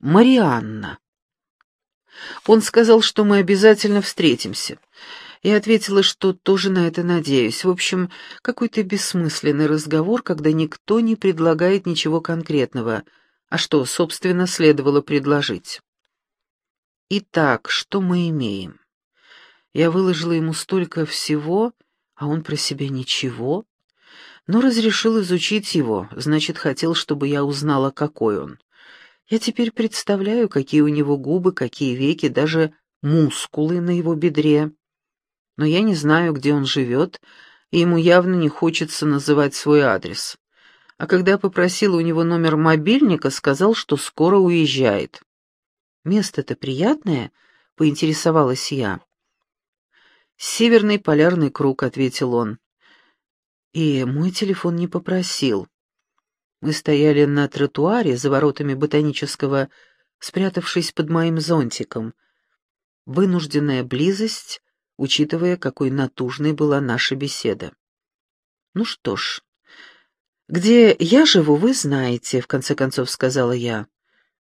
Марианна. Он сказал, что мы обязательно встретимся. Я ответила, что тоже на это надеюсь. В общем, какой-то бессмысленный разговор, когда никто не предлагает ничего конкретного. А что, собственно, следовало предложить? Итак, что мы имеем? Я выложила ему столько всего, а он про себя ничего. Но разрешил изучить его, значит, хотел, чтобы я узнала, какой он. Я теперь представляю, какие у него губы, какие веки, даже мускулы на его бедре но я не знаю, где он живет, и ему явно не хочется называть свой адрес. А когда попросила у него номер мобильника, сказал, что скоро уезжает. «Место-то приятное?» — поинтересовалась я. «Северный полярный круг», — ответил он. И мой телефон не попросил. Мы стояли на тротуаре за воротами ботанического, спрятавшись под моим зонтиком. Вынужденная близость учитывая, какой натужной была наша беседа. «Ну что ж, где я живу, вы знаете», — в конце концов сказала я.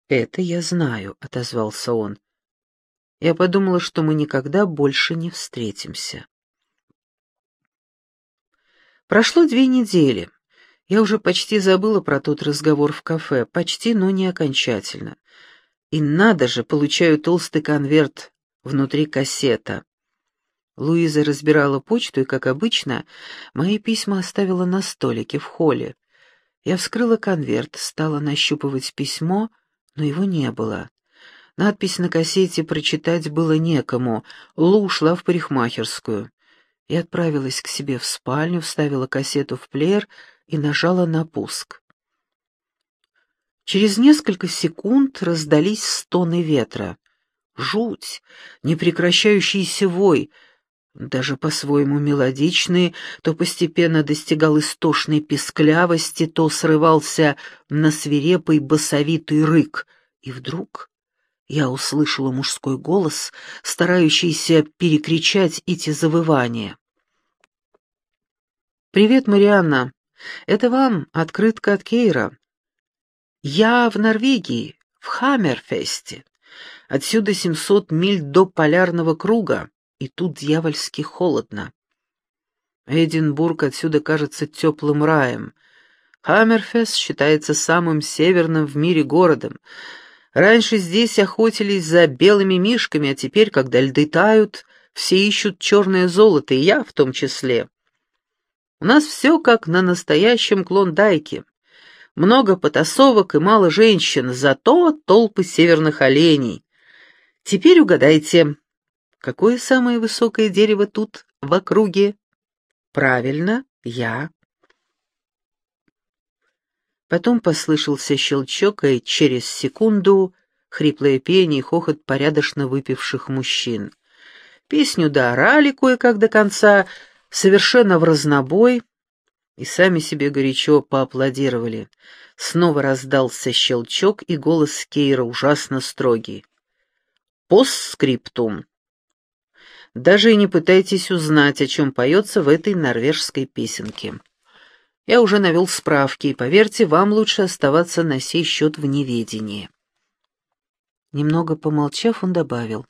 «Это я знаю», — отозвался он. Я подумала, что мы никогда больше не встретимся. Прошло две недели. Я уже почти забыла про тот разговор в кафе, почти, но не окончательно. И надо же, получаю толстый конверт внутри кассета. Луиза разбирала почту и, как обычно, мои письма оставила на столике в холле. Я вскрыла конверт, стала нащупывать письмо, но его не было. Надпись на кассете прочитать было некому. Лу ушла в парикмахерскую. Я отправилась к себе в спальню, вставила кассету в плеер и нажала на пуск. Через несколько секунд раздались стоны ветра. Жуть, непрекращающийся вой — даже по-своему мелодичный, то постепенно достигал истошной песклявости, то срывался на свирепый басовитый рык. И вдруг я услышала мужской голос, старающийся перекричать эти завывания. «Привет, Марианна. Это вам открытка от Кейра. Я в Норвегии, в Хаммерфесте. Отсюда 700 миль до полярного круга и тут дьявольски холодно. Эдинбург отсюда кажется теплым раем. Хаммерфест считается самым северным в мире городом. Раньше здесь охотились за белыми мишками, а теперь, когда льды тают, все ищут черное золото, и я в том числе. У нас все как на настоящем клондайке. Много потасовок и мало женщин, зато толпы северных оленей. Теперь угадайте, Какое самое высокое дерево тут, в округе? Правильно, я. Потом послышался щелчок, и через секунду хриплое пение и хохот порядочно выпивших мужчин. Песню доорали кое-как до конца, совершенно в разнобой, и сами себе горячо поаплодировали. Снова раздался щелчок, и голос Кейра ужасно строгий. «Постскриптум. Даже и не пытайтесь узнать, о чем поется в этой норвежской песенке. Я уже навел справки, и, поверьте, вам лучше оставаться на сей счет в неведении». Немного помолчав, он добавил.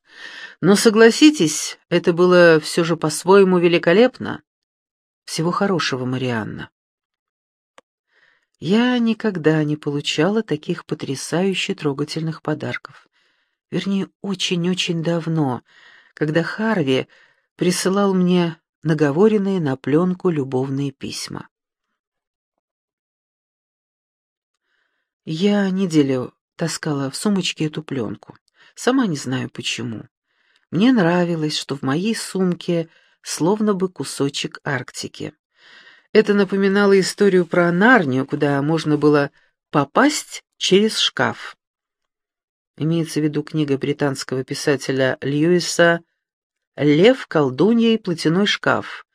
«Но согласитесь, это было все же по-своему великолепно. Всего хорошего, Марианна». Я никогда не получала таких потрясающе трогательных подарков. Вернее, очень-очень давно — когда Харви присылал мне наговоренные на пленку любовные письма. Я неделю таскала в сумочке эту пленку. Сама не знаю почему. Мне нравилось, что в моей сумке словно бы кусочек Арктики. Это напоминало историю про Нарнию, куда можно было попасть через шкаф. Имеется в виду книга британского писателя Льюиса «Лев, колдунья и платяной шкаф»,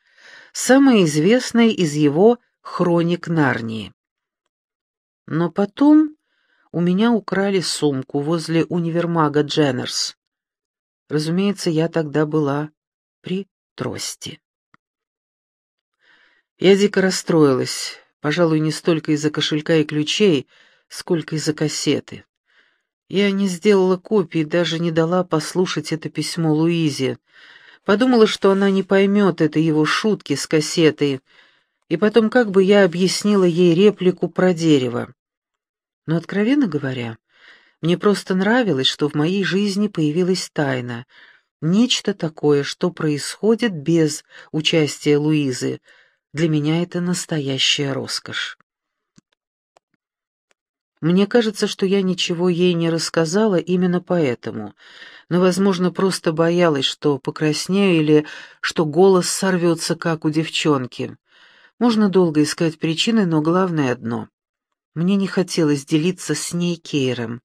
самая известная из его «Хроник Нарнии». Но потом у меня украли сумку возле универмага Дженнерс. Разумеется, я тогда была при трости. Я дико расстроилась, пожалуй, не столько из-за кошелька и ключей, сколько из-за кассеты. Я не сделала копии, даже не дала послушать это письмо Луизе. Подумала, что она не поймет это его шутки с кассетой, и потом как бы я объяснила ей реплику про дерево. Но, откровенно говоря, мне просто нравилось, что в моей жизни появилась тайна, нечто такое, что происходит без участия Луизы. Для меня это настоящая роскошь. Мне кажется, что я ничего ей не рассказала именно поэтому, но, возможно, просто боялась, что покраснею или что голос сорвется, как у девчонки. Можно долго искать причины, но главное одно. Мне не хотелось делиться с ней Кейром.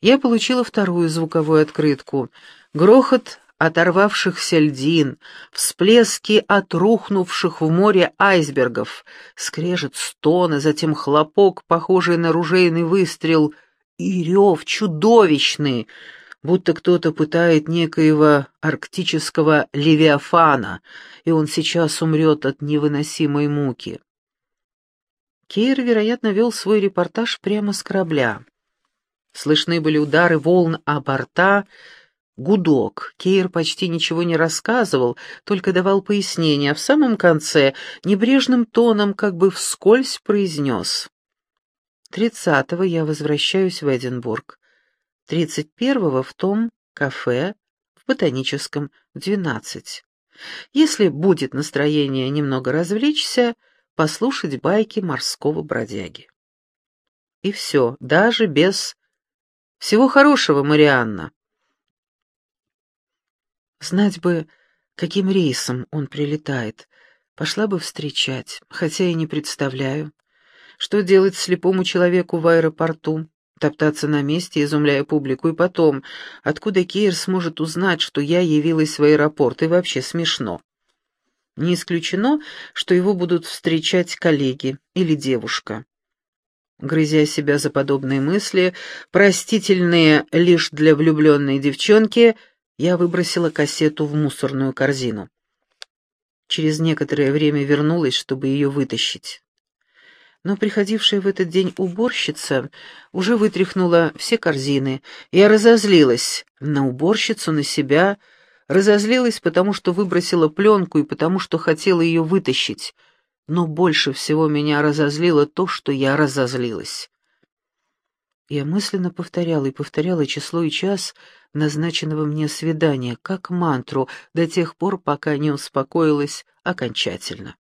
Я получила вторую звуковую открытку. Грохот оторвавшихся льдин, всплески от рухнувших в море айсбергов, скрежет стона, затем хлопок, похожий на ружейный выстрел, и рев чудовищный, будто кто-то пытает некоего арктического левиафана, и он сейчас умрет от невыносимой муки. Кейр, вероятно, вел свой репортаж прямо с корабля. Слышны были удары волн о борта, гудок. Кейр почти ничего не рассказывал, только давал пояснения, а в самом конце небрежным тоном как бы вскользь произнес. «Тридцатого я возвращаюсь в Эдинбург. Тридцать первого в том кафе в Ботаническом в двенадцать. Если будет настроение немного развлечься, послушать байки морского бродяги». И все, даже без... «Всего хорошего, Марианна!» Знать бы, каким рейсом он прилетает. Пошла бы встречать, хотя и не представляю. Что делать слепому человеку в аэропорту? Топтаться на месте, изумляя публику, и потом, откуда Кейр сможет узнать, что я явилась в аэропорт, и вообще смешно. Не исключено, что его будут встречать коллеги или девушка. Грызя себя за подобные мысли, простительные лишь для влюбленной девчонки — я выбросила кассету в мусорную корзину. Через некоторое время вернулась, чтобы ее вытащить. Но приходившая в этот день уборщица уже вытряхнула все корзины. Я разозлилась на уборщицу, на себя, разозлилась, потому что выбросила пленку и потому что хотела ее вытащить. Но больше всего меня разозлило то, что я разозлилась. Я мысленно повторяла и повторяла число и час назначенного мне свидания, как мантру, до тех пор, пока не успокоилась окончательно.